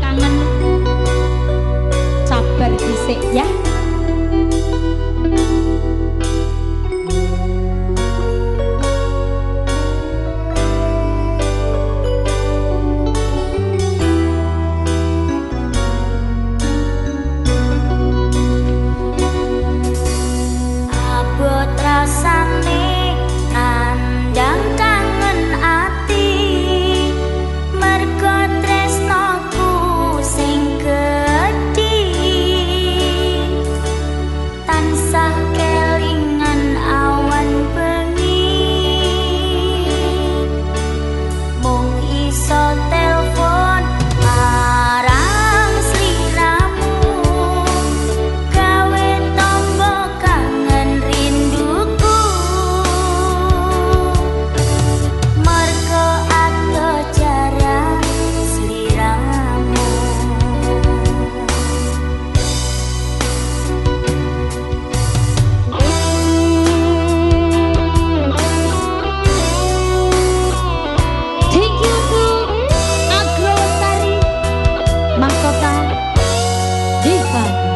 kangen. Sabar disik ya. 地方。